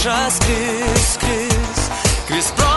Just kiss, kiss, kiss.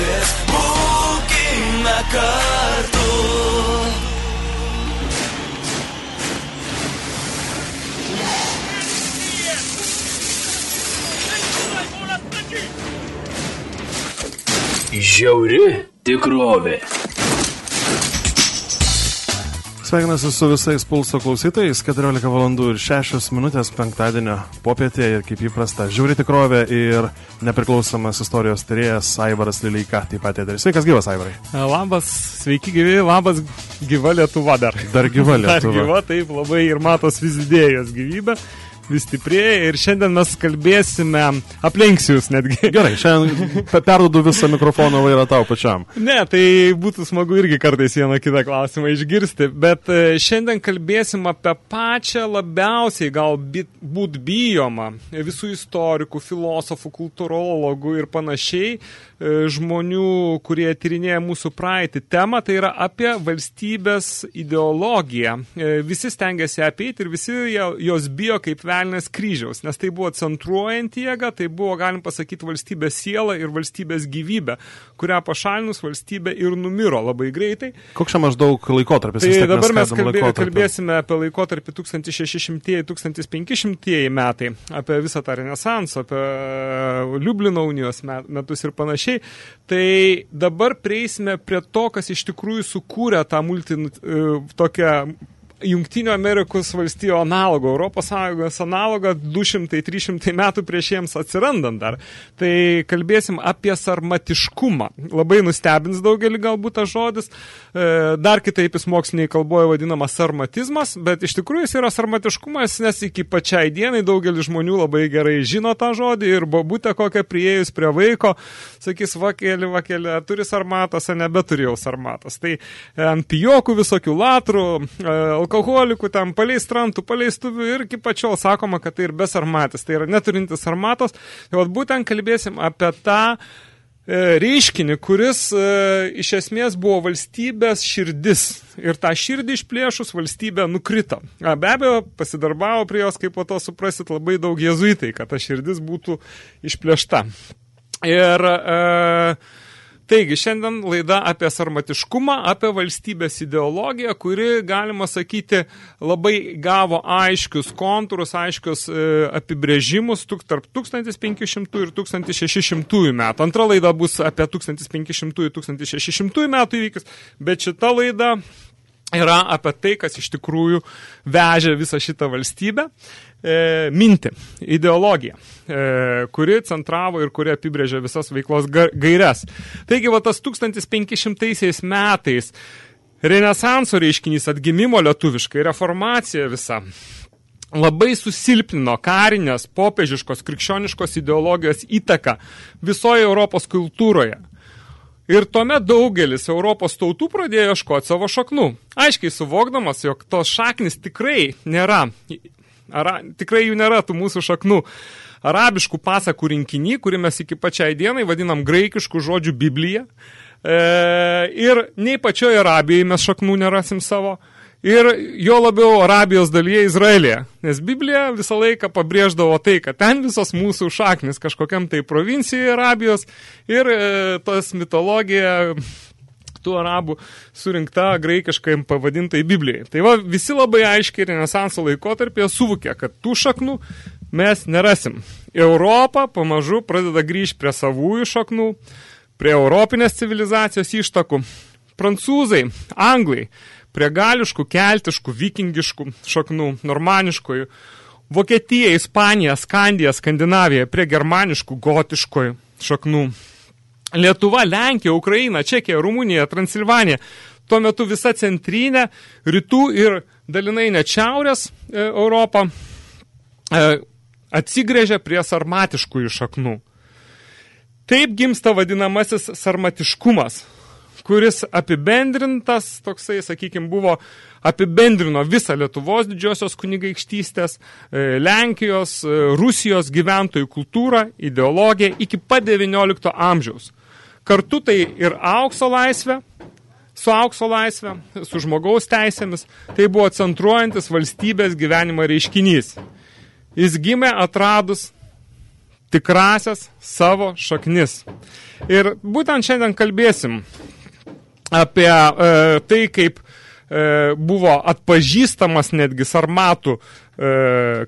Seserys, būkime kartu. Žiauri tikrovė. Sveikinasi su visais pulso klausytojais, 14 valandų ir 6 minutės penktadienio popietė ir kaip įprasta, žiūri tikrovė ir nepriklausomas istorijos tyrėjas Aivaras Lileika, taip pat eteris. Sveikas gyvas, Aivarai. Labas, sveiki gyvi, labas gyva Lietuva dar. Dar gyva Dar Lietuva. gyva, taip labai ir matos vis didėjos gyvybė, vis stiprėja ir šiandien mes kalbėsime, aplenksiu jūs netgi. Gerai, šiandien pe- perduodu visą mikrofono vairą tau pačiam. Ne, tai būtų smagu irgi kartais vieną kitą klausimą išgirsti, bet e, šiandien kalbėsim apie pačią labiausiai galbūt bijomą visų istorikų, filosofų, kultūrologų ir panašiai žmonių, kurie tyrinėja mūsų praeitį temą, tai yra apie valstybės ideologiją. E, Visi stengiasi apeiti ir visi jo- jos bijo kaip velnės kryžiaus, nes tai buvo centruojant jėga, tai buvo, galim pasakyti, valstybės siela ir valstybės gyvybė, kurią pašalinus valstybė ir numiro labai greitai. Koks čia maždaug laikotarpis? Tai tiek dabar mes kalbė, kalbėsime apie laikotarpį 1600-1500 metai, apie visą tą renesansą, apie Liublino unijos me- metus ir panašiai. Tai dabar prieisime prie to, kas iš tikrųjų sukūrė tą multi, e, tokią Jungtinio Amerikos valstijo analogo, Europos Sąjungos analogo 200-300 metų prieš jiems atsirandant dar. Tai kalbėsim apie sarmatiškumą. Labai nustebins daugelį galbūt tas žodis. E, dar kitaip jis moksliniai kalboje vadinamas sarmatizmas, bet iš tikrųjų jis yra sarmatiškumas, nes iki pačiai dienai daugelis žmonių labai gerai žino tą žodį ir bobutė kokią priejus prie vaiko, sakys, vakėlį, ar turi sarmatas, ar nebeturėjau sarmatas. Tai ant pijokų visokių latrų, e, alkoholikų, tam paleistrantų, paleistuvių ir iki pačiol sakoma, kad tai ir besarmatis, tai yra neturintis armatos. Tai būtent kalbėsim apie tą e, reiškinį, kuris e, iš esmės buvo valstybės širdis. Ir tą širdį išplėšus valstybė nukrito. A, be abejo, pasidarbavo prie jos, kaip po to suprasit, labai daug jezuitai, kad ta širdis būtų išplėšta. Ir e, Taigi, šiandien laida apie sarmatiškumą, apie valstybės ideologiją, kuri, galima sakyti, labai gavo aiškius kontūrus, aiškius e, apibrėžimus tuk, tarp 1500 ir 1600 metų. Antra laida bus apie 1500 ir 1600 metų įvykius, bet šita laida yra apie tai, kas iš tikrųjų vežė visą šitą valstybę e, mintį, ideologiją, e, kuri centravo ir kuri apibrėžė visas veiklos gairias. Taigi, va tas 1500 metais renesanso reiškinys atgimimo lietuviškai, reformacija visa, labai susilpnino karinės, popiežiškos, krikščioniškos ideologijos įtaką visoje Europos kultūroje. Ir tuomet daugelis Europos tautų pradėjo ieškoti savo šaknų. Aiškiai suvokdamas, jog tos šaknis tikrai nėra Ara, tikrai jų nėra tų mūsų šaknų. Arabiškų pasakų rinkinį, kurį mes iki pačiai dienai vadinam graikiškų žodžių Bibliją. E, ir nei pačioje Arabijoje mes šaknų nerasim savo. Ir jo labiau Arabijos dalyje Izraelėje. Nes Biblija visą laiką pabrėždavo tai, kad ten visos mūsų šaknis kažkokiam tai provincijoje Arabijos ir e, tas mitologija tų arabų surinkta graikiškai pavadintai Biblijai. Tai va, visi labai aiškiai renesanso laikotarpėje suvokė, kad tų šaknų mes nerasim. Europa pamažu pradeda grįžti prie savųjų šaknų, prie europinės civilizacijos ištakų. Prancūzai, anglai, prie gališkų, keltiškų, vikingiškų šaknų, normaniškojų. Vokietija, Ispanija, Skandija, Skandinavija prie germaniškų, gotiškojų šaknų. Lietuva, Lenkija, Ukraina, Čekija, Rumunija, Transilvanija, tuo metu visa centrinė, rytų ir dalinai net šiaurės e, Europą e, atsigrėžia prie sarmatiškųjų šaknų. Taip gimsta vadinamasis sarmatiškumas, kuris apibendrintas, toksai, sakykime, buvo apibendrino visą Lietuvos didžiosios kunigaikštystės, e, Lenkijos, e, Rusijos gyventojų kultūrą, ideologiją iki pat 19 amžiaus. Kartu tai ir aukso laisvė, su aukso laisvė, su žmogaus teisėmis, tai buvo centruojantis valstybės gyvenimo reiškinys. Jis gimė atradus tikrasias savo šaknis. Ir būtent šiandien kalbėsim apie e, tai, kaip e, buvo atpažįstamas netgi sarmatų e,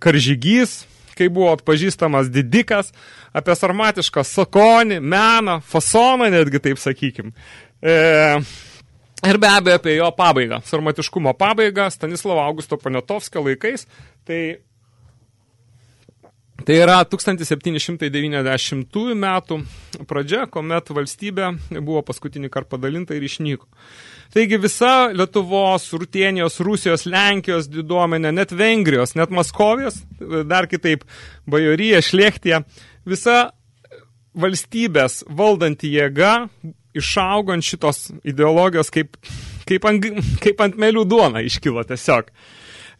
karžygys, kai buvo atpažįstamas didikas, apie sarmatišką sakonį, meną, fasoną netgi taip sakykim. E, ir be abejo apie jo pabaigą, sarmatiškumo pabaigą Stanislavo Augusto Poniatovskio laikais, tai Tai yra 1790 metų pradžia, kuomet valstybė buvo paskutinį kartą padalinta ir išnyko. Taigi visa Lietuvos, Rutienijos, Rusijos, Lenkijos diduomenė, net Vengrijos, net Maskovijos, dar kitaip Bajorija, Šlechtija, visa valstybės valdanti jėga išaugant šitos ideologijos kaip, kaip, ant, kaip ant melių duona iškilo tiesiog.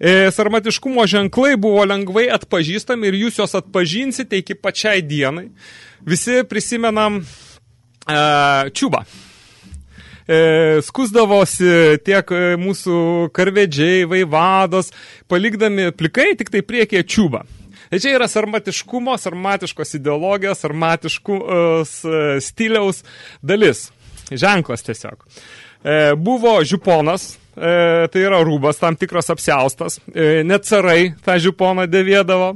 E, sarmatiškumo ženklai buvo lengvai atpažįstami ir jūs jos atpažinsite iki pačiai dienai. Visi prisimenam e, čiubą e, skusdavosi tiek e, mūsų karvedžiai, vaivados, palikdami plikai tik tai priekyje čiūbą. Tai čia yra sarmatiškumo, sarmatiškos ideologijos, sarmatiškos e, stiliaus dalis. Ženklas tiesiog. E, buvo žiuponas, e, tai yra rūbas, tam tikras apsiaustas. E, net carai tą žiuponą dėvėdavo.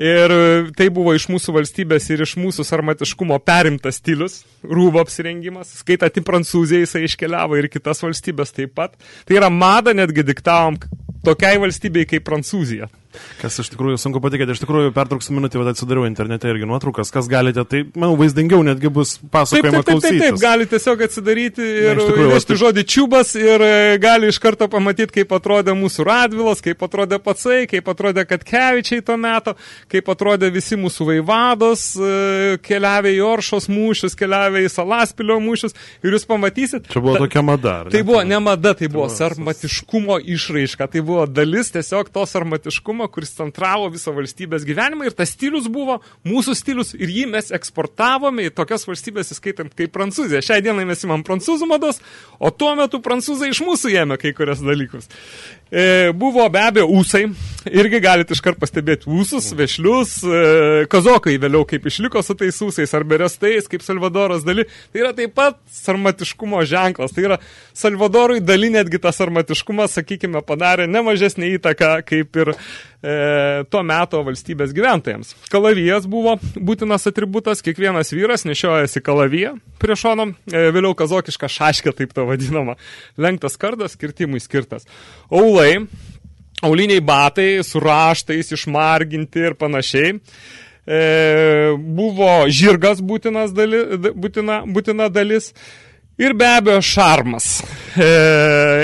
Ir tai buvo iš mūsų valstybės ir iš mūsų sarmatiškumo perimtas stilius, rūbo apsirengimas. Skaitant į Prancūziją jisai iškeliavo ir kitas valstybės taip pat. Tai yra mada, netgi diktavom tokiai valstybei kaip Prancūzija. Kas iš tikrųjų sunku patikėti, iš tikrųjų pertrauksiu minutį, bet atsidariau internete irgi nuotraukas, kas galite, tai, manau, vaizdingiau netgi bus Taip, taip, pasakojama taip, taip, taip, klausytis. gali tiesiog atsidaryti ir įvesti žodį čiubas ir e, gali iš karto pamatyti, kaip atrodė mūsų Radvilas, kaip atrodė Pacai, kaip atrodė Katkevičiai to meto, kaip atrodė visi mūsų vaivados, e, keliavę į Oršos mūšius, keliavę į Salaspilio mūšius ir jūs pamatysit. Čia buvo ta- tokia mada. Tai buvo ne mada, tai buvo buvo sarmatiškumo išraiška, tai buvo dalis tiesiog to sarmatiškumo, kuris centravo visą valstybės gyvenimą ir tas stilius buvo mūsų stilius ir jį mes eksportavome į tokias valstybės, įskaitant kaip Prancūzija. Šiai dienai mes imam prancūzų mados, o tuo metu prancūzai iš mūsų ėmė kai kurias dalykus. E, buvo be abejo ūsai, irgi galite iškart pastebėti ūsus, vešlius, e, kazokai vėliau kaip išliko su tais ūsais, ar berestais, kaip Salvadoras dali. Tai yra taip pat sarmatiškumo ženklas. Tai yra Salvadorui dali netgi tas sarmatiškumas, sakykime, padarė nemažesnį įtaką kaip ir e, tuo meto valstybės gyventojams. Kalavijas buvo būtinas atributas, kiekvienas vyras nešiojasi kalaviją prie šono, e, vėliau kazokiška šaškė, taip to vadinama, lenktas kardas, skirtimui skirtas. Aulai, auliniai batai su raštais išmarginti ir panašiai. E, buvo žirgas būtinas dali, būtina, būtina dalis. Ir be abejo šarmas. E,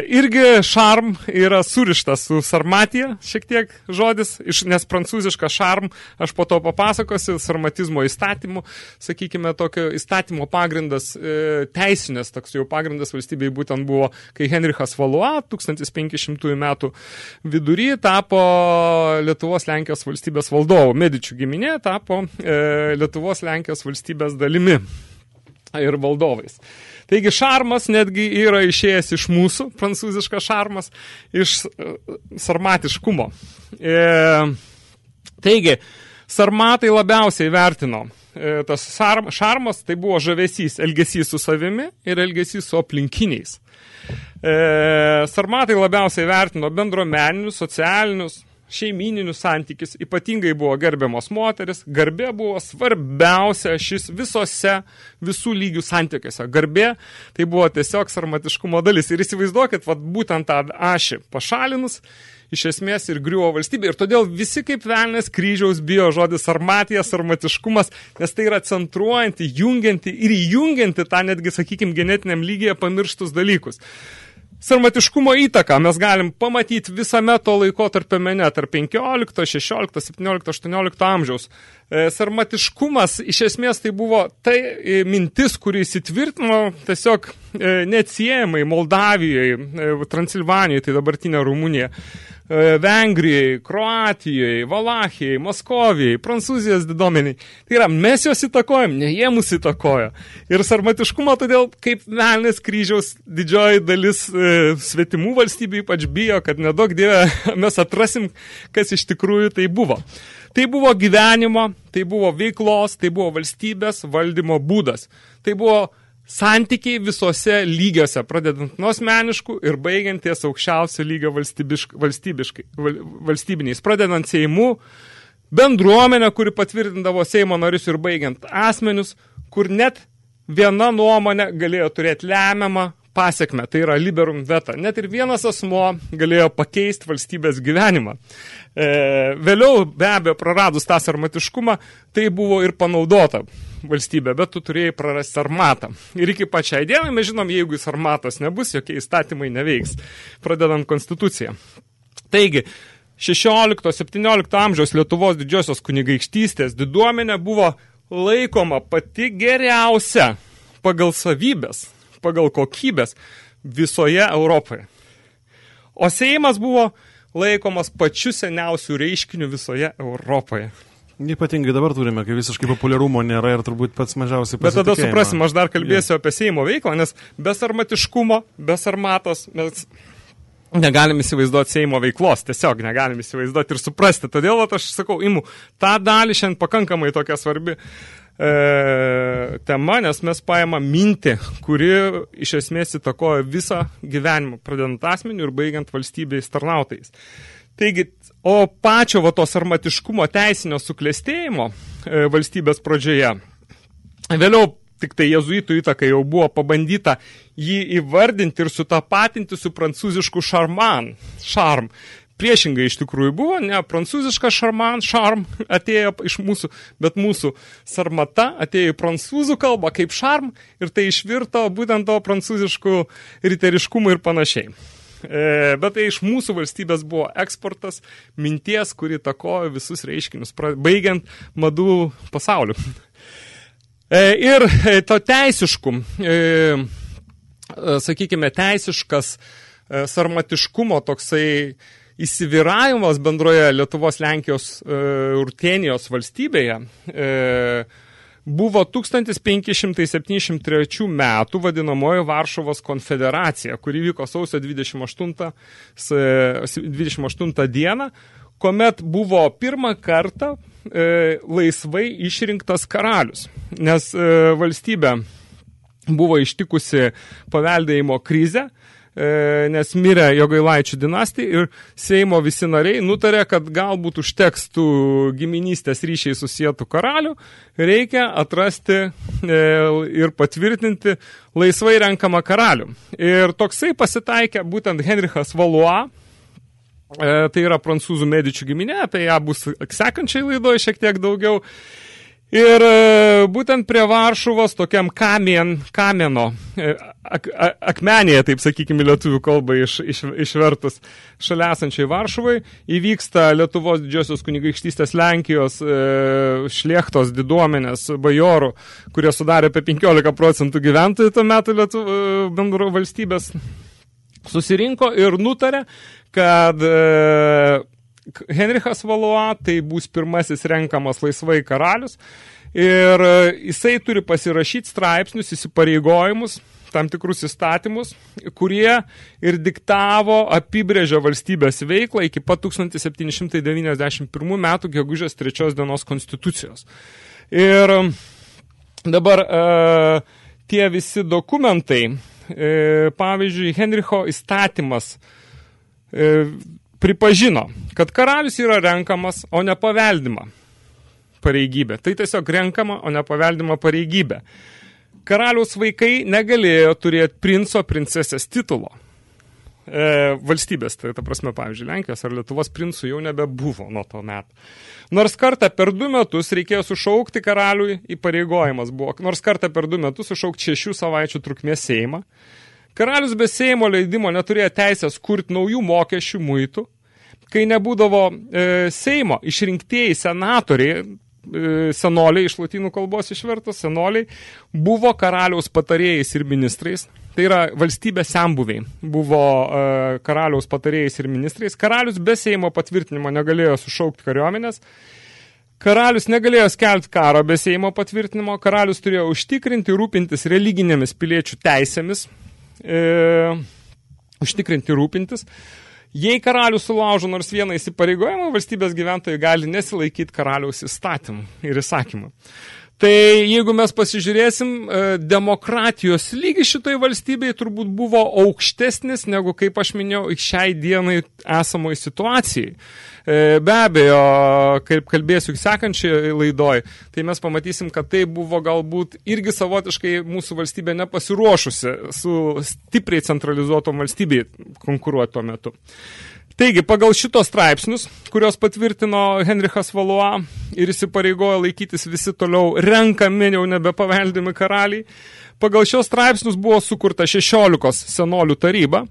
irgi šarm yra surištas su sarmatija, šiek tiek žodis, iš, nes prancūziška šarm, aš po to papasakosiu, sarmatizmo įstatymų, sakykime, tokio įstatymo pagrindas, e, teisinės toks jau pagrindas valstybei būtent buvo, kai Henrichas Valois 1500 metų vidury tapo Lietuvos Lenkijos valstybės valdovu. Medičių giminė tapo e, Lietuvos Lenkijos valstybės dalimi ir valdovais. Taigi šarmas netgi yra išėjęs iš mūsų, prancūziškas šarmas, iš e, sarmatiškumo. E, taigi, sarmatai labiausiai vertino e, tas šarmas, tai buvo žavesys, elgesys su savimi ir elgesys su aplinkiniais. E, sarmatai labiausiai vertino bendruomeninius, socialinius, šeimininius santykius, ypatingai buvo gerbiamos moteris, garbė buvo svarbiausia šis visose visų lygių santykiuose. Garbė tai buvo tiesiog sarmatiškumo dalis. Ir įsivaizduokit, vat, būtent tą ašį pašalinus, iš esmės ir griuvo valstybė. Ir todėl visi kaip velnės kryžiaus bijo žodis sarmatija, sarmatiškumas, nes tai yra centruojanti, jungianti ir įjungianti tą netgi, sakykime, genetiniam lygyje pamirštus dalykus. Sarmatiškumo įtaką mes galim pamatyti visame to laiko tarp mene, tarp 15, 16, 17, 18 amžiaus. E, Sarmatiškumas iš esmės tai buvo tai e, mintis, kuri įsitvirtino tiesiog e, neatsiejamai Moldavijoje, Transilvanijoje, tai dabartinė Rumunija, Vengrijai, Kroatijai, Valachijai, Maskovijai, Prancūzijos didomeniai. Tai yra, mes juos įtakojam, ne jie mus įtakojo. Ir sarmatiškumo todėl, kaip velnės kryžiaus didžioji dalis e, svetimų valstybių ypač bijo, kad nedaug dievė mes atrasim, kas iš tikrųjų tai buvo. Tai buvo gyvenimo, tai buvo veiklos, tai buvo valstybės valdymo būdas. Tai buvo santykiai visose lygiuose, pradedant nuo asmeniškų ir baigiant ties aukščiausio lygio valstybišk, valstybiškai, val, valstybiniais, pradedant Seimų, bendruomenę, kuri patvirtindavo Seimo narius ir baigiant asmenius, kur net viena nuomonė galėjo turėti lemiamą pasiekmę, tai yra liberum veta. Net ir vienas asmo galėjo pakeisti valstybės gyvenimą. E, vėliau, be abejo, praradus tą sarmatiškumą, tai buvo ir panaudota valstybė, bet tu turėjai prarasti sarmatą. Ir iki pačiai dienai mes žinom, jeigu sarmatos nebus, jokie įstatymai neveiks, pradedant konstituciją. Taigi, 16-17 amžiaus Lietuvos didžiosios kunigaikštystės diduomenė buvo laikoma pati geriausia pagal savybės, pagal kokybės visoje Europoje. O Seimas buvo laikomas pačiu seniausiu reiškiniu visoje Europoje. Ypatingai dabar turime, kai visiškai populiarumo nėra ir turbūt pats mažiausiai Bet tada suprasim, aš dar kalbėsiu apie Seimo veiklą, nes be sarmatiškumo, be sarmatos mes negalim įsivaizduoti Seimo veiklos, tiesiog negalim įsivaizduoti ir suprasti. Todėl vat, aš sakau, imu tą dalį šiandien pakankamai tokia svarbi e, tema, nes mes paėmą mintį, kuri iš esmės įtakoja visą gyvenimą, pradedant asmeniu ir baigiant valstybės tarnautais. Taigi, o pačio va, to sarmatiškumo teisinio suklestėjimo e, valstybės pradžioje, vėliau tik tai jezuitų įtaka jau buvo pabandyta jį įvardinti ir sutapatinti su prancūzišku šarman, šarm. Priešingai iš tikrųjų buvo, ne prancūziška šarman, šarm atėjo iš mūsų, bet mūsų sarmata atėjo į prancūzų kalbą kaip šarm ir tai išvirto būtent to prancūziškų riteriškumų ir panašiai. E, bet tai iš mūsų valstybės buvo eksportas minties, kuri takojo visus reiškinius, baigiant madų pasauliu. E, ir e, to teisiškų, e, e, sakykime, teisiškas e, sarmatiškumo toksai įsiviravimas bendroje Lietuvos Lenkijos e, Urtenijos valstybėje e, buvo 1573 metų vadinamoji Varšuvos konfederacija, kuri vyko sausio 28, s- 28 dieną, kuomet buvo pirmą kartą e, laisvai išrinktas karalius, nes e, valstybė buvo ištikusi paveldėjimo krizę, e, nes mirė Jogailaičių dinastija ir Seimo visi nariai nutarė, kad galbūt užteks tų giminystės ryšiai susijętų karalių, reikia atrasti e, ir patvirtinti laisvai renkamą karalių. Ir toksai pasitaikė būtent Henrichas Valois, E, tai yra prancūzų medičių giminė, apie ją bus sekančiai laidoje šiek tiek daugiau. Ir e, būtent prie Varšuvos tokiam kamien, kameno, e, ak, a- akmenėje, taip sakykime, lietuvių kalbą iš, iš, išvertus. Šalia esančiai Varšuvai, įvyksta Lietuvos didžiosios kunigaikštystės Lenkijos e, šliechtos diduomenės bajorų, kurie sudarė apie 15 procentų gyventojų tuo metu Lietuv, e, bendro valstybės. Susirinko ir nutarė, kad Henrichas Valois tai bus pirmasis renkamas laisvai karalius ir e, jisai turi pasirašyti straipsnius, įsipareigojimus, tam tikrus įstatymus, kurie ir diktavo, apibrėžė valstybės veiklą iki pat 1791 metų gegužės 3 dienos konstitucijos. Ir e, dabar e, tie visi dokumentai, e, pavyzdžiui, Henricho įstatymas e, pripažino, kad karalius yra renkamas, o ne paveldima pareigybė. Tai tiesiog renkama, o ne paveldima pareigybė. Karaliaus vaikai negalėjo turėti princo princesės titulo. E, valstybės, tai ta prasme, pavyzdžiui, Lenkijos ar Lietuvos princų jau nebebuvo nuo to metų. Nors kartą per du metus reikėjo sušaukti karaliui, įpareigojimas buvo, nors kartą per du metus sušaukti šešių savaičių trukmės Seimą. Karalius be Seimo leidimo neturėjo teisės kurti naujų mokesčių muitų. Kai nebūdavo e, Seimo, išrinktieji senatoriai, e, senoliai iš latinų kalbos išvertos, senoliai, buvo karaliaus patarėjais ir ministrais. Tai yra valstybės sembuviai. Buvo e, karaliaus patarėjais ir ministrais. Karalius be Seimo patvirtinimo negalėjo sušaukti kariuomenės. Karalius negalėjo skelbti karo be Seimo patvirtinimo. Karalius turėjo užtikrinti, rūpintis religinėmis piliečių teisėmis, e, užtikrinti rūpintis. Jei karalius sulaužo nors vieną įsipareigojimą, valstybės gyventojai gali nesilaikyti karaliaus įstatymų ir įsakymų. Tai jeigu mes pasižiūrėsim, e, demokratijos lygis šitoj valstybei turbūt buvo aukštesnis negu, kaip aš minėjau, šiai dienai esamoj situacijai. E, Be abejo, kaip kalbėsiu sekančiai laidoj, tai mes pamatysim, kad tai buvo galbūt irgi savotiškai mūsų valstybė nepasiruošusi su stipriai centralizuotom valstybei konkuruoti tuo metu. Taigi, pagal šitos straipsnius, kurios patvirtino Henrichas Valois ir įsipareigojo laikytis visi toliau renkami jau nebepaveldimi karaliai, pagal šios straipsnius buvo sukurta 16 senolių taryba,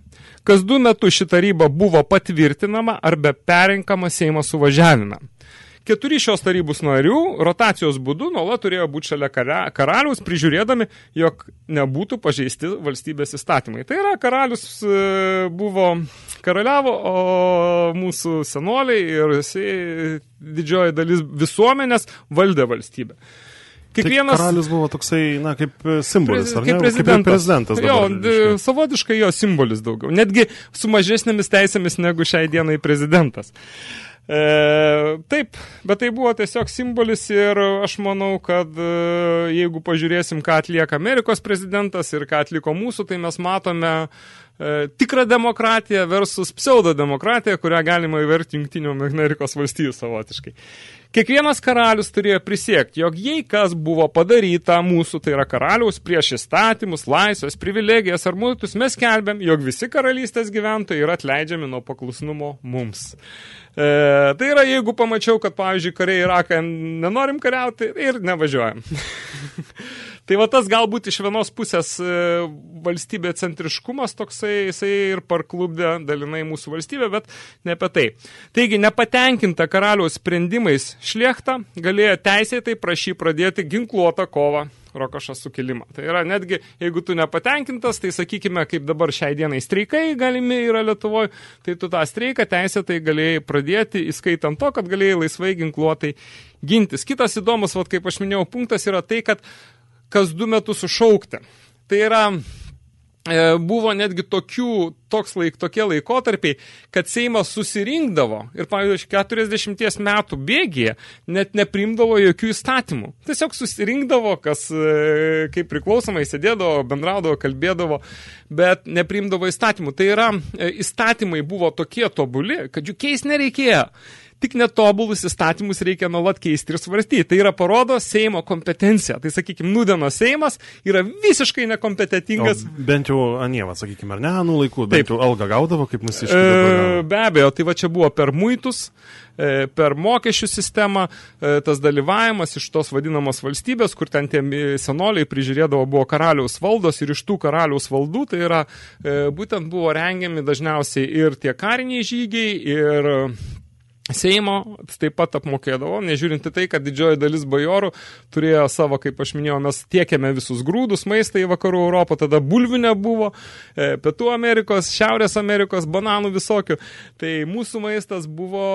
kas du metus ši taryba buvo patvirtinama arba perinkama Seimo suvažiavime. Keturi šios tarybos narių rotacijos būdu nuolat turėjo būti šalia kara- karaliaus, prižiūrėdami, jog nebūtų pažeisti valstybės įstatymai. Tai yra, karalius e, buvo karaliavo, o mūsų senoliai ir jisai, didžioji dalis visuomenės valdė valstybę. Kiekvienas... Tai karalius buvo toksai, na, kaip e, simbolis, ar ne? Kaip prezidentas. Kaip prezidentas jo, dabar. reiškia. savotiškai jo simbolis daugiau. Netgi su mažesnėmis teisėmis negu šiai dienai prezidentas. E, taip, bet tai buvo tiesiog simbolis ir aš manau, kad e, jeigu pažiūrėsim, ką atlieka Amerikos prezidentas ir ką atliko mūsų, tai mes matome tikrą demokratiją versus pseudodemokratiją, kurią galima įverti Jungtinių Amerikos valstijų savotiškai. Kiekvienas karalius turėjo prisiekti, jog jei kas buvo padaryta mūsų, tai yra karaliaus prieš įstatymus, laisvės, privilegijas ar muitus, mes kelbėm, jog visi karalystės gyventojai yra atleidžiami nuo paklusnumo mums. E, tai yra, jeigu pamačiau, kad, pavyzdžiui, kariai Iraką nenorim kariauti ir nevažiuojam. tai va tas galbūt iš vienos pusės e, valstybė centriškumas toksai, jisai ir parklubdė dalinai mūsų valstybę, bet ne apie tai. Taigi, nepatenkinta karaliaus sprendimais šliechta galėjo teisėtai prašy pradėti ginkluotą kovą Rokošas sukilimą. Tai yra netgi, jeigu tu nepatenkintas, tai sakykime, kaip dabar šiai dienai streikai galimi yra Lietuvoje, tai tu tą streiką teisėtai galėjai pradėti, įskaitant to, kad galėjai laisvai ginkluotai gintis. Kitas įdomus, vat, kaip aš minėjau, punktas yra tai, kad kas du metus sušaukti. Tai yra e, buvo netgi tokių, toks laik, tokie laikotarpiai, kad Seimas susirinkdavo ir, pavyzdžiui, 40 metų bėgėje net neprimdavo jokių įstatymų. Tiesiog susirinkdavo, kas e, kaip priklausomai sėdėdavo, bendraudavo, kalbėdavo, bet neprimdavo įstatymų. Tai yra, e, įstatymai buvo tokie tobuli, kad jų keis nereikėjo tik netobulus įstatymus reikia nuolat keisti ir svarstyti. Tai yra parodo Seimo kompetenciją. Tai, sakykime, nudeno Seimas yra visiškai nekompetentingas. O bent jau Anieva, sakykime, ar ne, anų laikų, bent Taip. jau algą gaudavo, kaip mūsiškai. E, be abejo, tai va čia buvo per muitus, e, per mokesčių sistemą, e, tas dalyvavimas iš tos vadinamos valstybės, kur ten tie senoliai prižiūrėdavo buvo karaliaus valdos ir iš tų karaliaus valdų, tai yra e, būtent buvo rengiami dažniausiai ir tie kariniai žygiai, ir Seimo taip pat apmokėdavo, nežiūrinti tai, kad didžioji dalis bajorų turėjo savo, kaip aš minėjau, mes tiekėme visus grūdus, maistą į vakarų Europą, tada bulvių nebuvo, e, Pietų Amerikos, Šiaurės Amerikos, bananų visokių. Tai mūsų maistas buvo,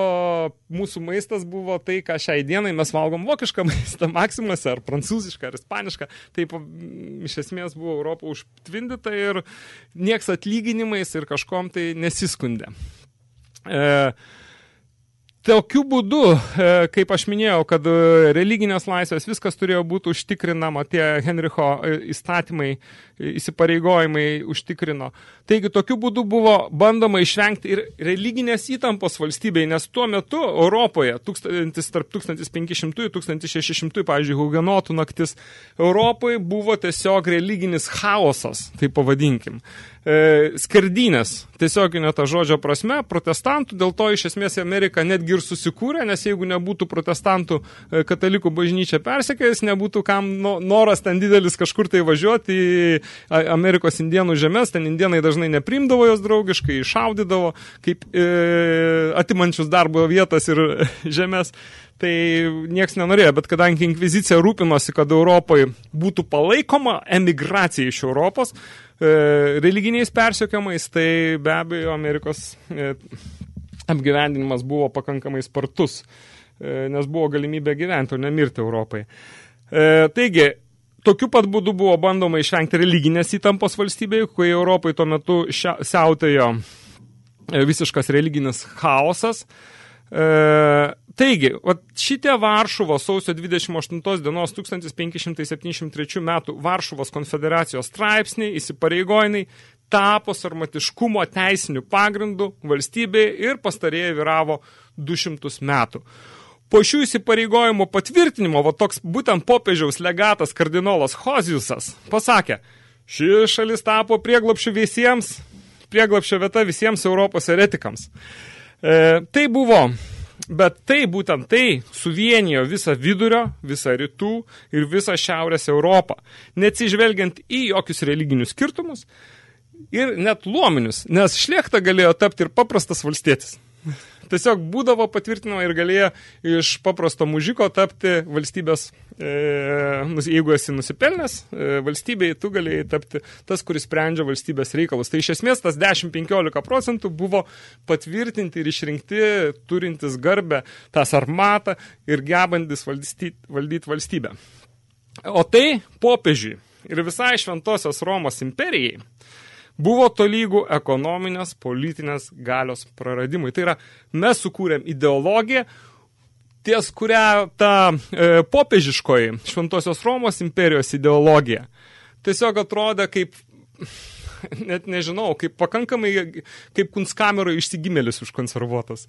mūsų maistas buvo tai, ką šiai dienai mes valgom vokišką maistą, maksimuose, ar prancūzišką, ar ispanišką. Taip, iš esmės buvo Europą užtvindyta ir nieks atlyginimais ir kažkom tai nesiskundė. E, Tokiu būdu, e, kaip aš minėjau, kad e, religinės laisvės viskas turėjo būti užtikrinama, tie Henricho e, įstatymai, įsipareigojimai užtikrino. Taigi, tokiu būdu buvo bandoma išvengti ir religinės įtampos valstybei, nes tuo metu Europoje, tūkstantis, tarp 1500-1600, pavyzdžiui, Hugenotų naktis, Europoje buvo tiesiog religinis chaosas, tai pavadinkim skerdynės, tiesioginė ta žodžio prasme, protestantų, dėl to iš esmės Amerika netgi ir susikūrė, nes jeigu nebūtų protestantų e, katalikų bažnyčia persekėjęs, nebūtų kam no, noras ten didelis kažkur tai važiuoti į Amerikos indienų žemės, ten indienai dažnai neprimdavo jos draugiškai, išaudydavo kaip e, atimančius darbo vietas ir žemės tai nieks nenorėjo, bet kadangi inkvizicija rūpinosi, kad Europoje būtų palaikoma emigracija iš Europos, religiniais persiokiamais, tai be abejo Amerikos e, apgyvendinimas buvo pakankamai spartus, e, nes buvo galimybė gyventi, o nemirti Europai. E, taigi, Tokiu pat būdu buvo bandoma išvengti religinės įtampos valstybėje, kai Europai tuo metu siautėjo e, visiškas religinis chaosas. E, taigi, šitie Varšuvo sausio 28 dienos 1573 metų Varšuvos konfederacijos straipsniai, įsipareigojimai tapo sarmatiškumo teisinių pagrindų valstybėje ir pastarėje vyravo 200 metų. Po šių įsipareigojimų patvirtinimo, va toks būtent popiežiaus legatas kardinolas Hozijusas pasakė, ši šalis tapo prieglopšių visiems, prieglopšio vieta visiems Europos eretikams. E, tai buvo, bet tai būtent tai suvienijo visą vidurio, visą rytų ir visą šiaurės Europą, neatsižvelgiant į jokius religinius skirtumus ir net luominius, nes šlėkta galėjo tapti ir paprastas valstietis tiesiog būdavo patvirtinama ir galėjo iš paprasto mužiko tapti valstybės, e, jeigu esi nusipelnęs, e, valstybei tu galėjai tapti tas, kuris sprendžia valstybės reikalus. Tai iš esmės tas 10-15 procentų buvo patvirtinti ir išrinkti turintis garbę, tas armatą ir gebantis valdyti, valdyti valstybę. O tai popiežiui ir visai šventosios Romos imperijai buvo tolygų ekonominės, politinės galios praradimui. Tai yra, mes sukūrėm ideologiją, ties kurią ta e, popiežiškoji Šventosios Romos imperijos ideologija tiesiog atrodė kaip, net nežinau, kaip pakankamai, kaip kunskameroje išsigimėlis užkonservuotas.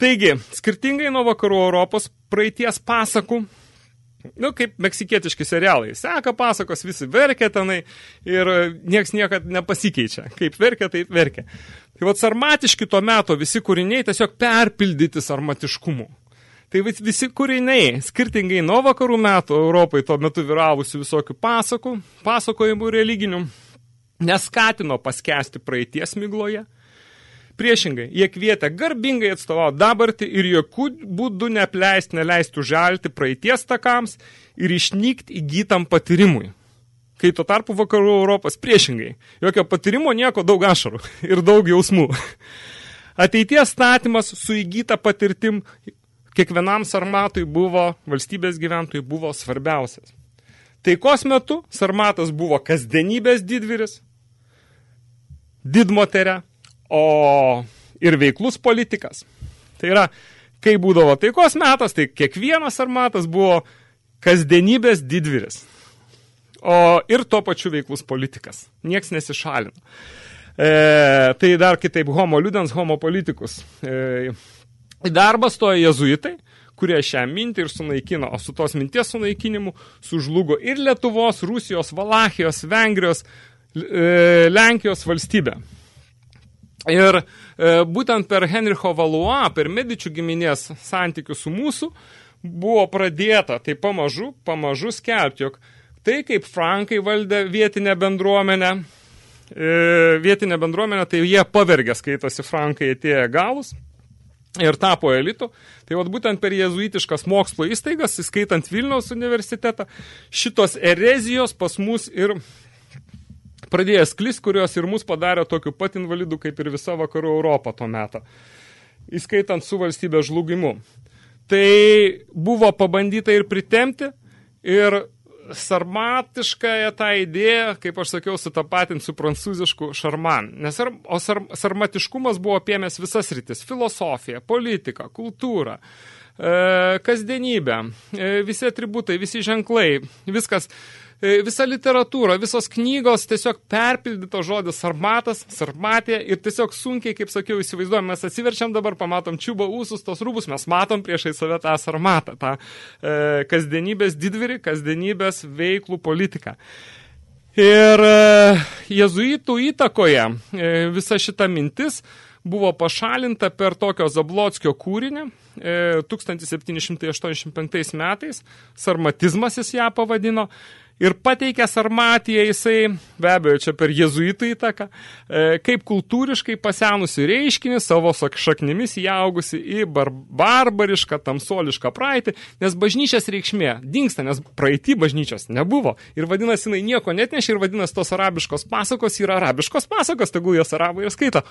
Taigi, skirtingai nuo vakarų Europos praeities pasakų, nu, kaip meksikietiški serialai, seka pasakos, visi verkia tenai ir nieks niekad nepasikeičia. Kaip verkia, taip verkia. Tai vad sarmatiški to meto visi kūriniai tiesiog perpildyti sarmatiškumu. Tai visi kūriniai, skirtingai nuo vakarų metų Europai tuo metu viravusių visokių pasakų, pasakojimų religinių, neskatino paskesti praeities migloje. Priešingai, jie kvietė garbingai atstovauti dabartį ir jokių būdų neapleisti, neleisti užalti praeities takams ir išnykti įgytam patyrimui. Kai tuo tarpu vakarų Europos priešingai, jokio patyrimo nieko daug ašarų ir daug jausmų. Ateities statymas su įgyta patirtim kiekvienam sarmatui buvo, valstybės gyventojui buvo svarbiausias. Taikos metu sarmatas buvo kasdienybės didvyris, didmoterė, o ir veiklus politikas. Tai yra, kai būdavo taikos metas, tai kiekvienas sarmatas buvo kasdienybės didvyris. O ir tuo pačiu veiklus politikas. Nieks nesišalino. E, tai dar kitaip homo liudens, homo politikus. E, į darbą stoja jezuitai, kurie šią mintį ir sunaikino, o su tos minties sunaikinimu sužlugo ir Lietuvos, Rusijos, Valachijos, Vengrijos, e, Lenkijos valstybė. Ir e, būtent per Henricho Valua, per medičių giminės santykių su mūsų, buvo pradėta tai pamažu, pamažu skelbti, jog tai kaip Frankai valdė vietinę bendruomenę, e, vietinę bendruomenę, tai jie pavergė, skaitosi Frankai atėję galus ir tapo elitu. Tai vat būtent per jezuitiškas mokslo įstaigas, įskaitant Vilniaus universitetą, šitos erezijos pas mus ir pradėjęs klis, kurios ir mus padarė tokiu pat invalidu, kaip ir visa vakarų Europą to meto, įskaitant su valstybės žlugimu. Tai buvo pabandyta ir pritemti, ir sarmatiškąją tą idėją, kaip aš sakiau, sutapatinti su prancūzišku šarman. Nes ar, o sar, sarmatiškumas buvo apėmęs visas rytis – filosofiją, politiką, kultūrą, e, kasdienybę, e, visi atributai, visi ženklai, viskas – visa literatūra, visos knygos tiesiog perpildyto žodis sarmatas, sarmatė ir tiesiog sunkiai, kaip sakiau, įsivaizduojam, mes atsiverčiam dabar, pamatom čiubo ūsus, tos rūbus, mes matom priešai save tą sarmatą, tą e, kasdienybės didvirį, kasdienybės veiklų politiką. Ir e, jezuitų įtakoje e, visa šita mintis buvo pašalinta per tokio Zablotskio kūrinį e, 1785 metais, sarmatizmas jis ją pavadino, ir pateikė Sarmatiją jisai, be abejo, čia per jezuitų įtaką, e, kaip kultūriškai pasenusi reiškinį savo šaknimis įaugusi į bar barbarišką, tamsolišką praeitį, nes bažnyčias reikšmė dingsta, nes praeitį bažnyčios nebuvo. Ir vadinasi, jinai nieko net nešia ir vadinasi, tos arabiškos pasakos yra arabiškos pasakos, tegul jas arabai ir skaito.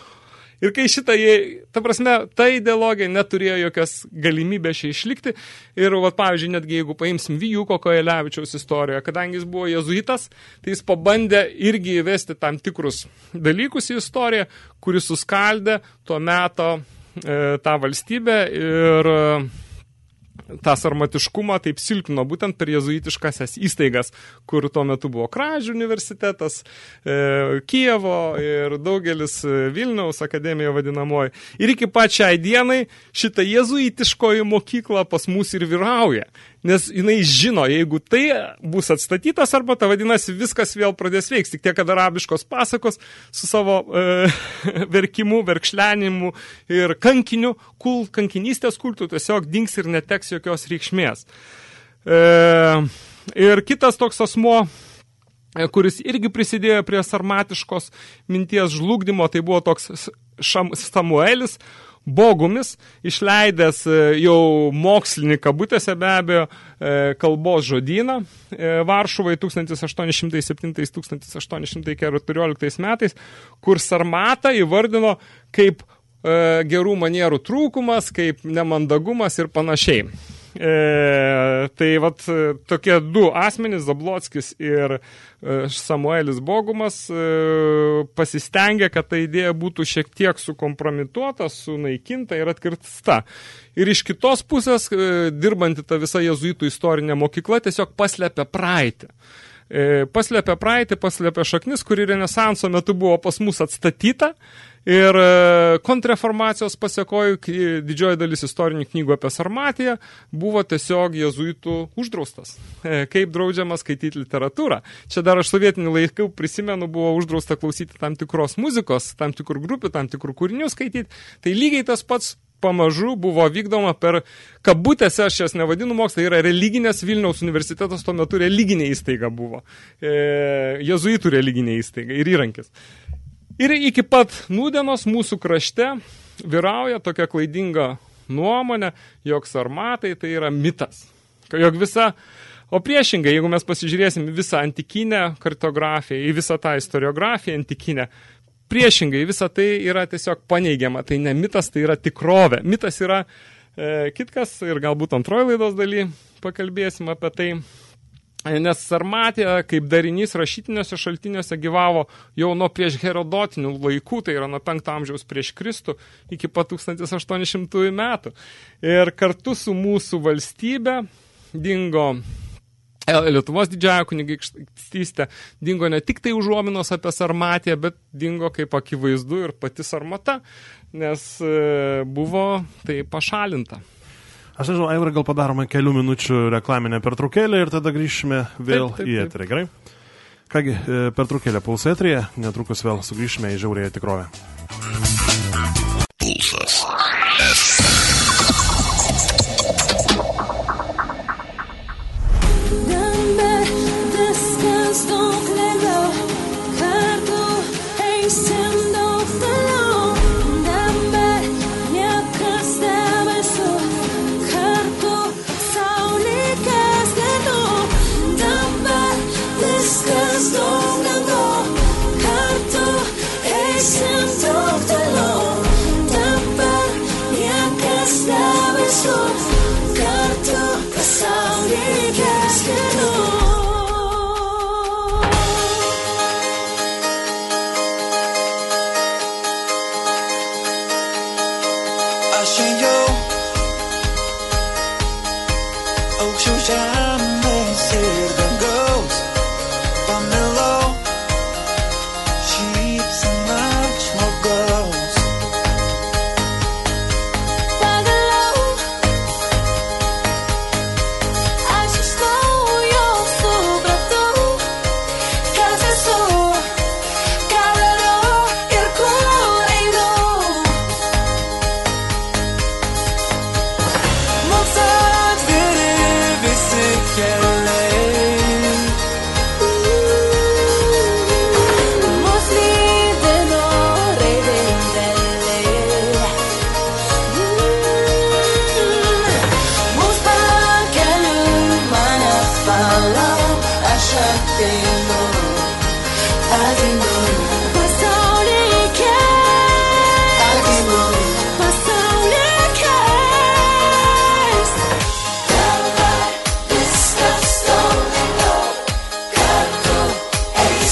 Ir kai šitą, jie, ta prasme, ta ideologija neturėjo jokios galimybės čia išlikti. Ir, va, pavyzdžiui, netgi jeigu paimsim Vijuko Koelevičiaus istoriją, kadangi jis buvo jezuitas, tai jis pabandė irgi įvesti tam tikrus dalykus į istoriją, kuris suskaldė tuo meto e, tą valstybę ir e, tą sarmatiškumą taip silpino būtent per jezuitiškasias įstaigas, kur tuo metu buvo Kražių universitetas, e, Kijevo ir daugelis e, Vilniaus akademija vadinamoji. Ir iki pačiai dienai šita jezuitiškoji mokykla pas mus ir vyrauja nes jinai žino, jeigu tai bus atstatytas arba ta vadinasi viskas vėl pradės veiks, tik tiek, kad arabiškos pasakos su savo e, verkimu, verkšlenimu ir kankiniu, kul, kankinystės kultų tiesiog dings ir neteks jokios reikšmės. E, ir kitas toks asmo, e, kuris irgi prisidėjo prie sarmatiškos minties žlugdymo, tai buvo toks Samuelis, Bogumis, išleidęs e, jau mokslinį kabutėse be abejo e, kalbos žodyną e, Varšuvai 1807-1814 metais, kur Sarmatą įvardino kaip gerų manierų trūkumas, kaip nemandagumas ir panašiai. E, tai vat tokie du asmenys, Zablotskis ir e, Samuelis Bogumas, e, pasistengė, kad ta idėja būtų šiek tiek sukompromituota, sunaikinta ir atkirsta. Ir iš kitos pusės, e, dirbanti ta visa jezuitų istorinė mokykla, tiesiog paslėpė praeitį e, paslėpė praeitį, paslėpė šaknis, kuri renesanso metu buvo pas mus atstatyta Ir e, kontrreformacijos pasiekoju, didžioji dalis istorinių knygų apie Sarmatiją buvo tiesiog jezuitų uždraustas. E, kaip draudžiama skaityti literatūrą. Čia dar aš sovietinių laikų prisimenu, buvo uždrausta klausyti tam tikros muzikos, tam tikrų grupių, tam tikrų kūrinių skaityti. Tai lygiai tas pats pamažu buvo vykdoma per kabutėse, aš jas nevadinu mokslai, yra religinės Vilniaus universitetas, tuo metu religinė įstaiga buvo. E, jezuitų religinė įstaiga ir įrankis. Ir iki pat nūdienos mūsų krašte vyrauja tokia klaidinga nuomonė, jog sarmatai tai yra mitas. Jog visa O priešingai, jeigu mes pasižiūrėsim visą antikinę kartografiją, į visą tą istoriografiją antikinę, priešingai, visa tai yra tiesiog paneigiama. Tai ne mitas, tai yra tikrovė. Mitas yra e, kitkas ir galbūt antroji laidos daly pakalbėsim apie tai. Nes Sarmatija kaip darinys rašytiniuose šaltiniuose gyvavo jau nuo prieš herodotinių laikų, tai yra nuo 5 amžiaus prieš Kristų iki pat 1800 metų. Ir kartu su mūsų valstybe dingo Lietuvos didžiąją kunigaikštystę dingo ne tik tai užuominos apie Sarmatiją, bet dingo kaip akivaizdu ir pati Sarmata, nes e, buvo tai pašalinta. Aš nežinau, Aivra, gal padarome kelių minučių reklaminę pertraukėlę ir tada grįšime vėl taip, taip, taip. į eterį, gerai? Kągi, e, pertraukėlė pulsų eterėje, netrukus vėl sugrįšime į žiaurėją tikrovę. Pulsas. Žiauri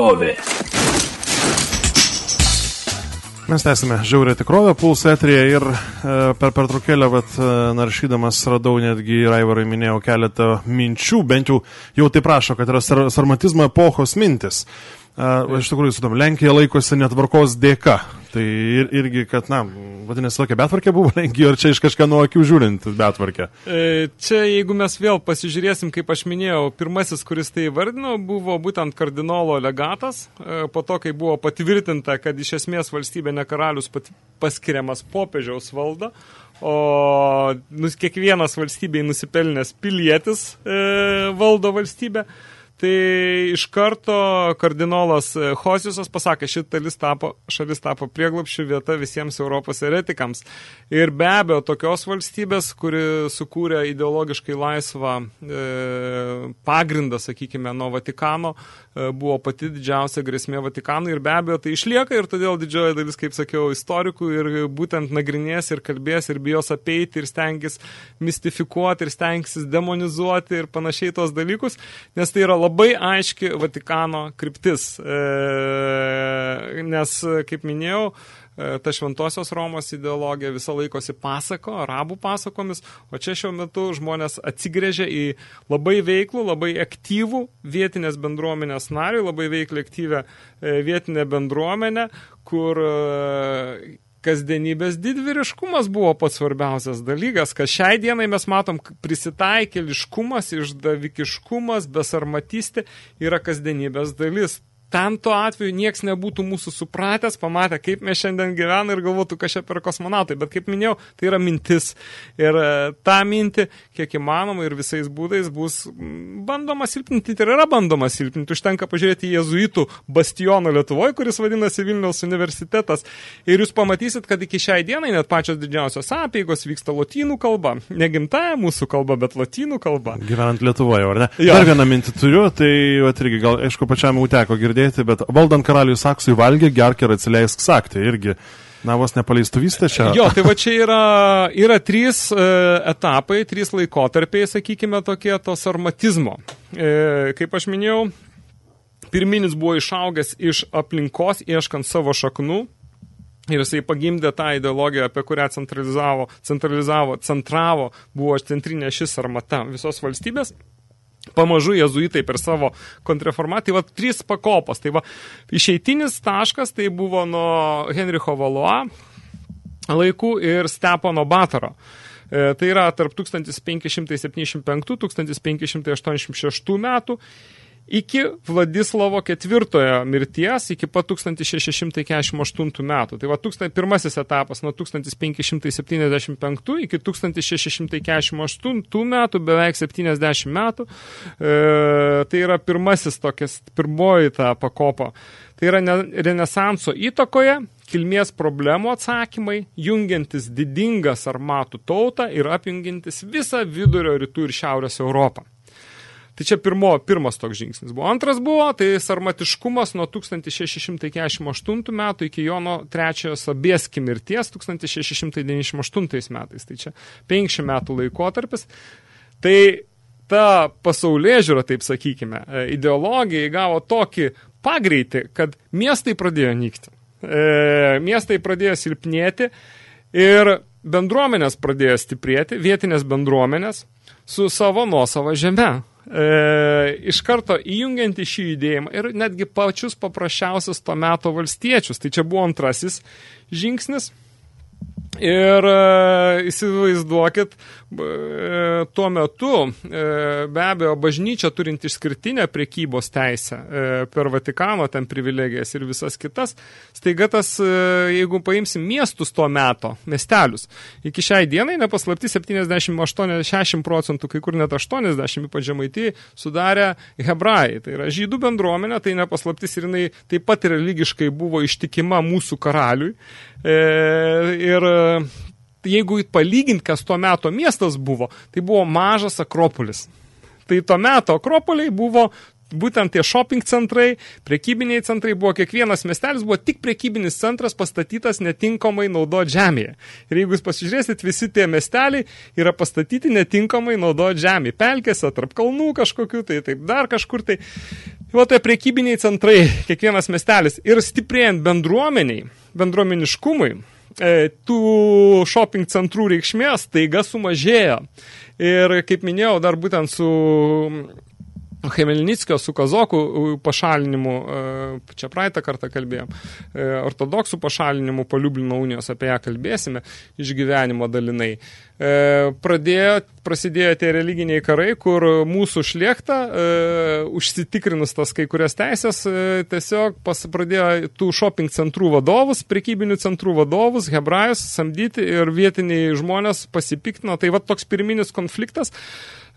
tikrovė. Mes tęsime žiaurę tikrovę, puls etrija ir e, per pertraukėlę, vat, e, naršydamas radau netgi ir Aivarai minėjau keletą minčių, bent jau jau tai prašo, kad yra sar sarmatizmo epochos mintis. E, iš tikrųjų, sutom, Lenkija laikosi netvarkos dėka. Tai ir, irgi, kad, na, vadinasi, tokia betvarkė buvo Lenkijoje, ar čia iš kažką nuo akių žiūrint betvarkė? E, Čia, jeigu mes vėl pasižiūrėsim, kaip aš minėjau, pirmasis, kuris tai vardino, buvo būtent kardinolo legatas. E, Po to, kai buvo patvirtinta, kad iš esmės valstybė ne karalius paskiriamas popiežiaus valdo, o nus, kiekvienas valstybei nusipelnęs pilietis e, valdo valstybę. Tai iš karto kardinolas e, Hosijusas pasakė, šit šalis tapo, šalis tapo prieglapšių vieta visiems Europos eretikams. Ir be abejo, tokios valstybės, kuri sukūrė ideologiškai laisvą e, pagrindą, sakykime, nuo Vatikano, e, buvo pati didžiausia grėsmė Vatikanui ir be abejo tai išlieka ir todėl didžioji dalis, kaip sakiau, istorikų ir būtent nagrinės ir kalbės ir bijos apeiti ir stengis mistifikuoti ir stengsis demonizuoti ir panašiai tos dalykus, nes tai yra labai aiški Vatikano kryptis. E, nes, kaip minėjau, e, ta šventosios Romos ideologija visą laikosi pasako, arabų pasakomis, o čia šiuo metu žmonės atsigrėžia į labai veiklų, labai aktyvų vietinės bendruomenės narį, labai veiklį aktyvę e, vietinę bendruomenę, kur e, kasdienybės didvyriškumas buvo pats svarbiausias dalykas, kad šiai dienai mes matom prisitaikėliškumas, išdavikiškumas, besarmatystė yra kasdienybės dalis. Ten tuo atveju nieks nebūtų mūsų supratęs, pamatę, kaip mes šiandien gyvename ir galvotų, kas čia per kosmonautai. Bet kaip minėjau, tai yra mintis. Ir e, tą mintį, kiek įmanoma ir visais būdais bus bandoma silpninti ir yra bandoma silpninti. Užtenka pažiūrėti jezuitų bastioną Lietuvoje, kuris vadinasi Vilniaus universitetas. Ir jūs pamatysit, kad iki šiai dienai net pačios didžiausios apėgos vyksta lotynų kalba. Ne gimtaja mūsų kalba, bet lotynų kalba. Gyvenant Lietuvoje, ar ne? Jo. Dar vieną mintį turiu, tai vat, irgi gal, aišku, pačiam jau teko girdėti, bet valdant karaliui Saksui valgė, gerk ir atsileisk sakti. Irgi, na, vos nepaleistuvystė čia. Jo, tai va čia yra, yra trys e, etapai, trys laikotarpiai, sakykime, tokie to sarmatizmo. E, kaip aš minėjau, pirminis buvo išaugęs iš aplinkos, ieškant savo šaknų. Ir jisai pagimdė tą ideologiją, apie kurią centralizavo, centralizavo, centravo, buvo centrinė šis armata visos valstybės. Pamažu jezuitai per savo kontrreformatą, tai va trys pakopos. Tai va išeitinis taškas tai buvo nuo Henricho Valois laikų ir Stepono Bataro. E, tai yra tarp 1575-1586 metų iki Vladislavo ketvirtojo mirties, iki pat 1648 metų. Tai va, tūkstant, pirmasis etapas nuo 1575 iki 1648 metų, beveik 70 metų. E, tai yra pirmasis tokias, pirmoji ta pakopa. Tai yra ne, renesanso įtakoje kilmės problemų atsakymai, jungiantis didingą sarmatų tautą ir apjungiantis visą vidurio rytų ir šiaurės Europą. Tai čia pirmo, pirmas toks žingsnis buvo. Antras buvo, tai sarmatiškumas nuo 1648 metų iki Jono III Sabieski mirties 1698 metais. Tai čia 50 metų laikotarpis. Tai ta pasaulyje žiūra, taip sakykime, e, ideologija įgavo tokį pagreitį, kad miestai pradėjo nykti. E, miestai pradėjo silpnėti ir bendruomenės pradėjo stiprėti, vietinės bendruomenės su savo nuosava žeme. E, iš karto įjungiant į šį judėjimą ir netgi pačius paprasčiausius to meto valstiečius. Tai čia buvo antrasis žingsnis. Ir e, įsivaizduokit, e, tuo metu e, be abejo bažnyčia turint išskirtinę priekybos teisę e, per Vatikano ten privilegijas ir visas kitas, staiga tas, e, jeigu paimsim miestus tuo meto, miestelius, iki šiai dienai nepaslapti 70-80 procentų, kai kur net 80, ypač žemaitį, sudarė hebrajai. Tai yra žydų bendruomenė, tai nepaslaptis ir jinai taip pat religiškai buvo ištikima mūsų karaliui. E, ir jeigu palygint, kas tuo meto miestas buvo, tai buvo mažas Akropolis. Tai tuo metu Akropoliai buvo būtent tie shopping centrai, prekybiniai centrai buvo, kiekvienas miestelis buvo tik prekybinis centras pastatytas netinkamai naudoti žemėje. Ir jeigu jūs pasižiūrėsit, visi tie miesteliai yra pastatyti netinkamai naudoti žemėje. Pelkėse, tarp kalnų kažkokiu, tai taip dar kažkur tai. O tai prekybiniai centrai, kiekvienas miestelis. Ir stiprėjant bendruomeniai, bendruomeniškumui, tų shopping centrų reikšmės taiga sumažėjo. Ir kaip minėjau, dar būtent su Chemelnickio su Kazokų pašalinimu, e, čia praeitą kartą kalbėjom, e, ortodoksų pašalinimu po Liublino unijos, apie ją kalbėsime, išgyvenimo dalinai. E, pradėjo, prasidėjo tie religiniai karai, kur mūsų šliekta, užsitikrinus tas kai kurias teisės, tiesiog pradėjo tų shopping centrų vadovus, prekybinių centrų vadovus, hebrajus samdyti ir vietiniai žmonės pasipiktino. Tai va toks pirminis konfliktas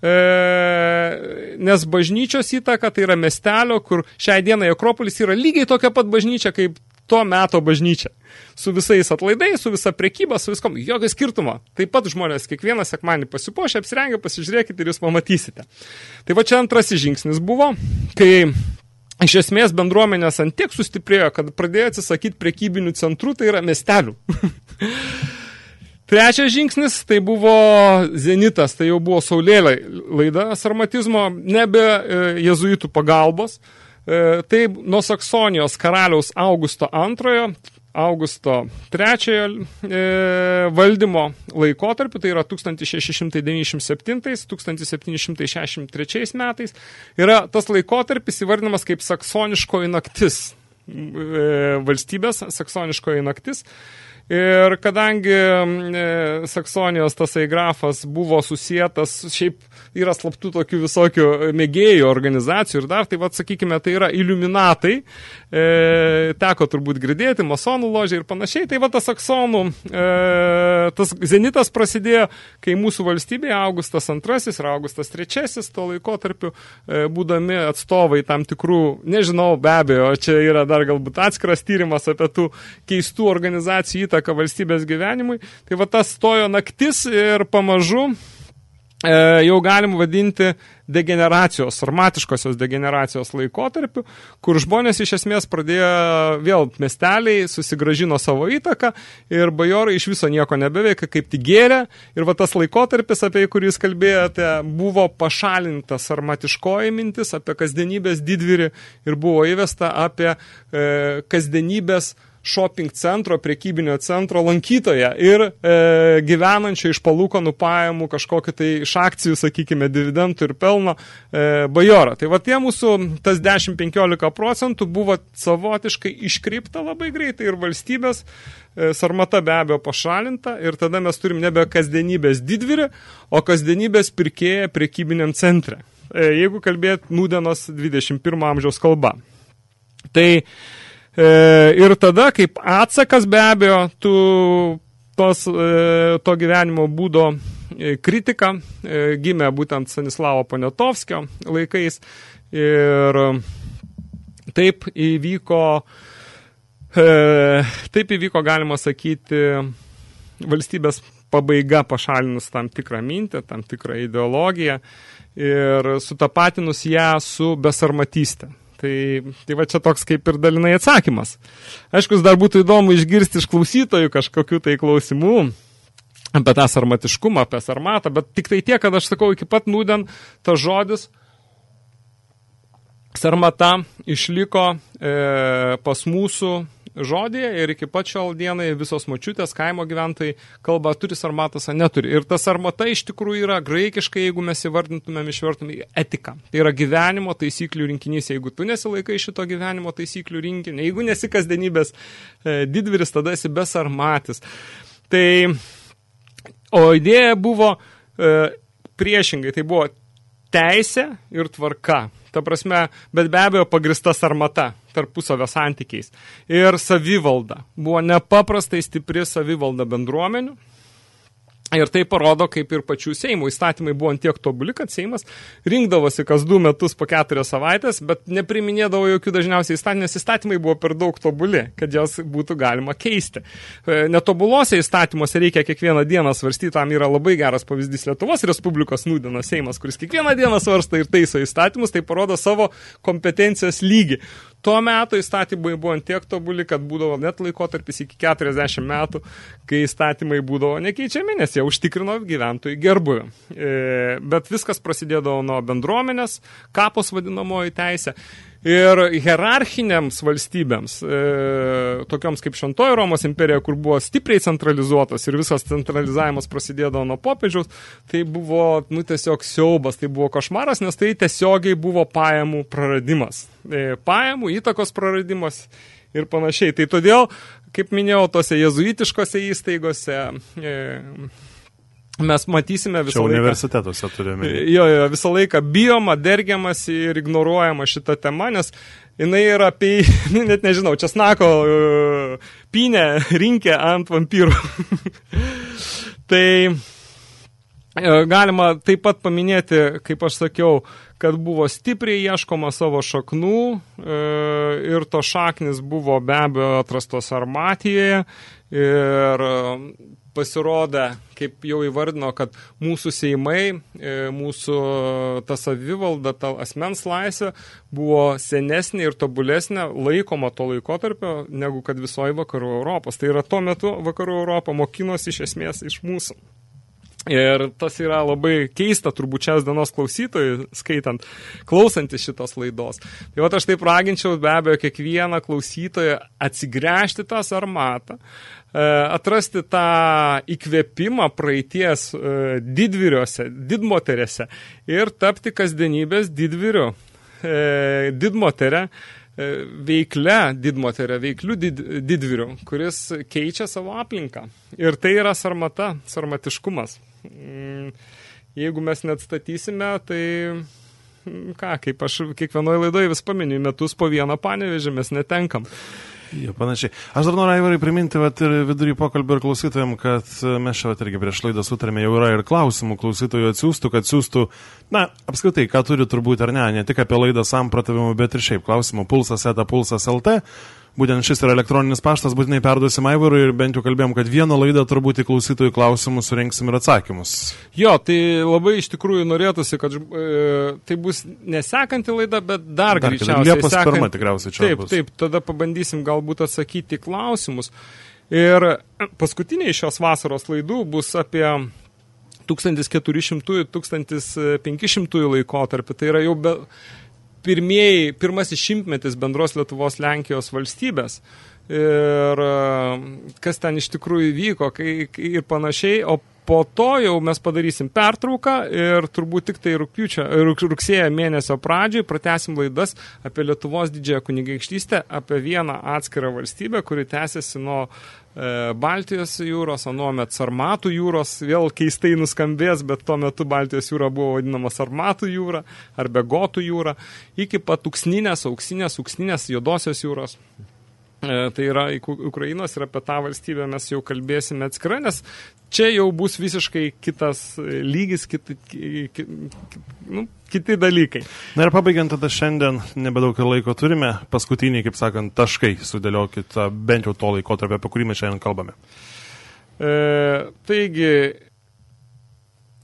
e, nes bažnyčios įtaka tai yra miestelio, kur šiai dienai Akropolis yra lygiai tokia pat bažnyčia kaip to meto bažnyčia. Su visais atlaidais, su visa prekyba, su viskom, jokio skirtumo. Taip pat žmonės kiekvieną sekmanį pasipuošę, apsirengę, pasižiūrėkite ir jūs pamatysite. Tai va čia antrasis žingsnis buvo, kai iš esmės bendruomenės ant tiek sustiprėjo, kad pradėjo atsisakyti prekybinių centrų, tai yra miestelių. Trečias žingsnis tai buvo Zenitas, tai jau buvo Saulėlė laida sarmatizmo, nebe e, jezuitų pagalbos. E, tai nuo Saksonijos karaliaus Augusto antrojo, Augusto trečiojo e, valdymo laikotarpiu, tai yra 1697-1763 metais, yra tas laikotarpis įvardinamas kaip saksoniškoji naktis valstybės, saksoniškoji naktis. Ir kadangi e, Saksonijos tasai grafas buvo susijęs, šiaip yra slaptų tokių visokių mėgėjų organizacijų ir dar, tai vad sakykime, tai yra iluminatai, e, teko turbūt girdėti, masonų ložiai ir panašiai, tai va tas saksonų, e, tas zenitas prasidėjo, kai mūsų valstybėje Augustas II ir Augustas III to laikotarpiu, e, būdami atstovai tam tikrų, nežinau, be abejo, čia yra dar galbūt atskiras tyrimas apie tų keistų organizacijų įtaką valstybės gyvenimui. Tai va tas stojo naktis ir pamažu jau galim vadinti degeneracijos, armatiškosios degeneracijos laikotarpiu, kur žmonės iš esmės pradėjo vėl miesteliai, susigražino savo įtaką ir bajorai iš viso nieko nebeveika, kaip tik gėrė. Ir va tas laikotarpis, apie kurį jūs kalbėjote, buvo pašalintas armatiškoji mintis apie kasdienybės didvirį ir buvo įvesta apie e, kasdienybės shopping centro, prekybinio centro lankytoją ir e, gyvenančio iš palūkanų pajamų kažkokį tai iš akcijų, sakykime, dividendų ir pelno e, bajorą. Tai va tie mūsų tas 10-15 procentų buvo savotiškai iškreipta labai greitai ir valstybės e, sarmata be abejo pašalinta ir tada mes turim nebe kasdienybės didvirį, o kasdienybės pirkėją prekybiniam centre. E, jeigu kalbėt nūdienos 21 amžiaus kalba. Tai ir tada, kaip atsakas be abejo, tu tos, e, to gyvenimo būdo e, kritika e, gimė būtent Stanislavo Poniatovskio laikais ir taip įvyko, e, taip įvyko, galima sakyti, valstybės pabaiga pašalinus tam tikrą mintį, tam tikrą ideologiją ir sutapatinus ją su besarmatystė. Tai, tai va čia toks kaip ir dalinai atsakymas. Aišku, dar būtų įdomu išgirsti iš klausytojų kažkokių tai klausimų apie tą sarmatiškumą, apie sarmatą, bet tik tai tiek, kad aš sakau, iki pat nūdien tas žodis sarmata išliko e, pas mūsų žodį ir iki pat šiol dienai visos močiutės, kaimo gyventojai kalba, turi sarmatas, ar neturi. Ir tas sarmata iš tikrųjų yra graikiškai, jeigu mes įvardintumėm, išvertume etika. Tai yra gyvenimo taisyklių rinkinys. Jeigu tu nesilaikai šito gyvenimo taisyklių rinkinio, jeigu nesi kasdienybės e, didviris, tada esi besarmatis. Tai, o idėja buvo e, priešingai, tai buvo teisė ir tvarka. Ta prasme, bet be abejo pagrista sarmata tarpusavio santykiais. Ir savivalda. Buvo nepaprastai stipri savivalda bendruomenių. Ir tai parodo, kaip ir pačių Seimų įstatymai buvo tiek tobuli, kad Seimas rinkdavosi kas du metus po keturias savaitės, bet nepriminėdavo jokių dažniausiai įstatymų, nes įstatymai buvo per daug tobuli, kad jos būtų galima keisti. E, Netobulose įstatymuose reikia kiekvieną dieną svarstyti, tam yra labai geras pavyzdys Lietuvos Respublikos nūdienos Seimas, kuris kiekvieną dieną svarsta ir taiso įstatymus, tai parodo savo kompetencijos lygį. Tuo metu įstatymai buvo tiek tobuli, kad būdavo net laikotarpis iki 40 metų, kai įstatymai būdavo nekeičiami, nes jie užtikrino gyventojų gerbuvį. E, bet viskas prasidėdavo nuo bendruomenės, kapos vadinamoji teisė. Ir hierarchiniams valstybėms, e, tokioms kaip Šventoji Romos imperija, kur buvo stipriai centralizuotas ir visas centralizavimas prasidėdavo nuo popiežiaus, tai buvo nu, tiesiog siaubas, tai buvo košmaras, nes tai tiesiogiai buvo pajamų praradimas. E, pajamų, įtakos praradimas ir panašiai. Tai todėl, kaip minėjau, tose jezuitiškose įstaigose e, mes matysime Čia visą laiką. universitetuose turime. Jo, jo, visą laiką bijoma, dergiamas ir ignoruojama šita tema, nes jinai yra apie, net nežinau, česnako uh, pinę rinkę ant vampyrų. tai e, galima taip pat paminėti, kaip aš sakiau, kad buvo stipriai ieškoma savo šaknų e, ir to šaknis buvo be abejo atrastos Armatijoje ir pasirodė, kaip jau įvardino, kad mūsų seimai, e, mūsų ta savivalda, ta asmens laisvė buvo senesnė ir tobulesnė laikoma to laikotarpio, negu kad visoji vakarų Europos. Tai yra tuo metu vakarų Europą mokinosi iš esmės iš mūsų. Ir tas yra labai keista turbūt šios dienos klausytojui, skaitant, klausantis šitos laidos. Tai va aš taip raginčiau be abejo kiekvieną klausytoją atsigręžti tą sarmatą, atrasti tą įkvėpimą praeities e, didvyriuose, didmoterėse ir tapti kasdienybės didvyriu, e, didmoterę, e, veiklia didmoterė, veikliu did, didvyriu, kuris keičia savo aplinką. Ir tai yra sarmata, sarmatiškumas. Mm, Jeigu mes net statysime, tai mm, ką, kaip aš kiekvienoje laidoje vis paminiu, metus po vieną panevežį mes netenkam. Jo, panašiai. Aš dar noriu, Aivarai, priminti vat, ir vidury pokalbio ir klausytojams, kad e, mes vat, irgi prieš laidą sutarėme, jau yra ir klausimų klausytojų atsiųstų, kad siūstų, na, apskritai, ką turi turbūt ar ne, ne tik apie laidą samprotavimų, bet ir šiaip klausimų pulsas eta pulsas LT. Būtent šis yra elektroninis paštas, būtinai perduosim Aivarui ir bent jau kalbėjom, kad vieną laidą turbūt į klausytojų klausimus surinksim ir atsakymus. Jo, tai labai iš tikrųjų norėtųsi, kad e, tai bus nesekanti laida, bet dar, Dar greičiausiai. Liepos sekant- pirma tikriausiai čia Taip, bus. taip, tada pabandysim galbūt atsakyti klausimus. Ir paskutiniai šios vasaros laidų bus apie 1400-1500 laikotarpį. Tai yra jau be, pirmieji, pirmasis šimtmetis bendros Lietuvos Lenkijos valstybės. Ir e, kas ten iš tikrųjų vyko kai, ir panašiai, o po to jau mes padarysim pertrauką ir turbūt tik tai rūpiučio, rugsėjo mėnesio pradžiai pratesim laidas apie Lietuvos didžiąją kunigaikštystę, apie vieną atskirą valstybę, kuri tęsiasi nuo e, Baltijos jūros, anuomet Sarmatų jūros, vėl keistai nuskambės, bet tuo metu Baltijos jūra buvo vadinama Sarmatų jūra ar Begotų jūra, iki pat Uksninės, Auksinės, Uksninės, Jodosios jūros. E, Tai yra Ukrainos ir apie tą valstybę mes jau kalbėsime atskirai, nes čia jau bus visiškai kitas e, lygis, kiti, ki, ki, nu, kiti dalykai. Na ir pabaigiant tada šiandien, nebedaug laiko turime, paskutiniai, kaip sakant, taškai sudėliokit bent jau to laiko tarp, apie kurį mes šiandien kalbame. E, taigi,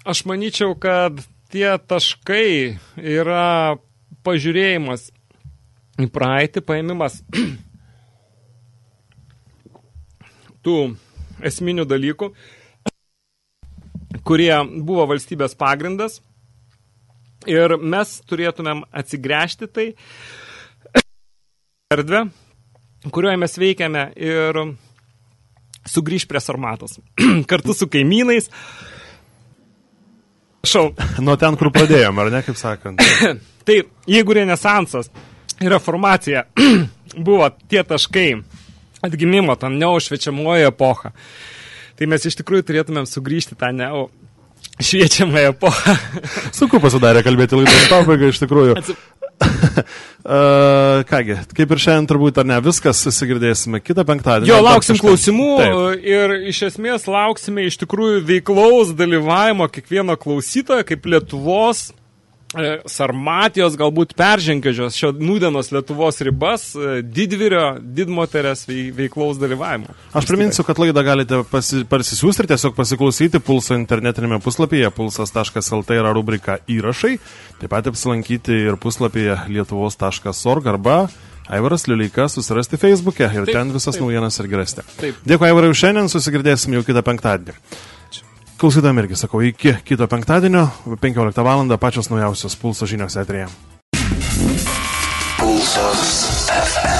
aš manyčiau, kad tie taškai yra pažiūrėjimas į praeitį, paėmimas tų esminių dalykų, kurie buvo valstybės pagrindas ir mes turėtumėm atsigręžti tai erdvę, kurioje mes veikiame ir sugrįž prie sarmatos. Kartu su kaimynais. Šau. Nuo ten, kur pradėjom, ar ne, kaip sakant. Tai jeigu renesansas ir reformacija buvo tie taškai atgimimo, tam neošvečiamojo epocha, tai mes iš tikrųjų turėtumėm sugrįžti tą neo šviečiamą epochą. Sunku pasidarė kalbėti laidos pabaigą, iš tikrųjų. Atsi- Uh, kągi, kaip ir šiandien turbūt ar ne, viskas susigirdėsime kitą penktadienį. Jo, lauksim kažką- klausimų Taip. ir iš esmės lauksime iš tikrųjų veiklaus dalyvavimo kiekvieno klausytojo, kaip Lietuvos Sarmatijos galbūt peržengiažios šio nūdienos Lietuvos ribas, e, didvirio, didmoterės vei- veiklaus dalyvavimo. Aš priminsiu, kad laidą galite pasi, parsisiųsti ir tiesiog pasiklausyti pulso internetinėme puslapyje pulsas.lt yra rubrika įrašai, taip pat apsilankyti ir puslapyje lietuvos.org arba Aivaras Liulyka susirasti Facebook'e ir Taip, ten visas taip. naujienas ir. Taip. Dėkui Aivarai už šiandien, susigirdėsim jau kitą penktadienį. Klausytam irgi sakau, iki kito penktadienio, 15 val. pačios naujausios pulso žinios etrėje. Pulsas FM.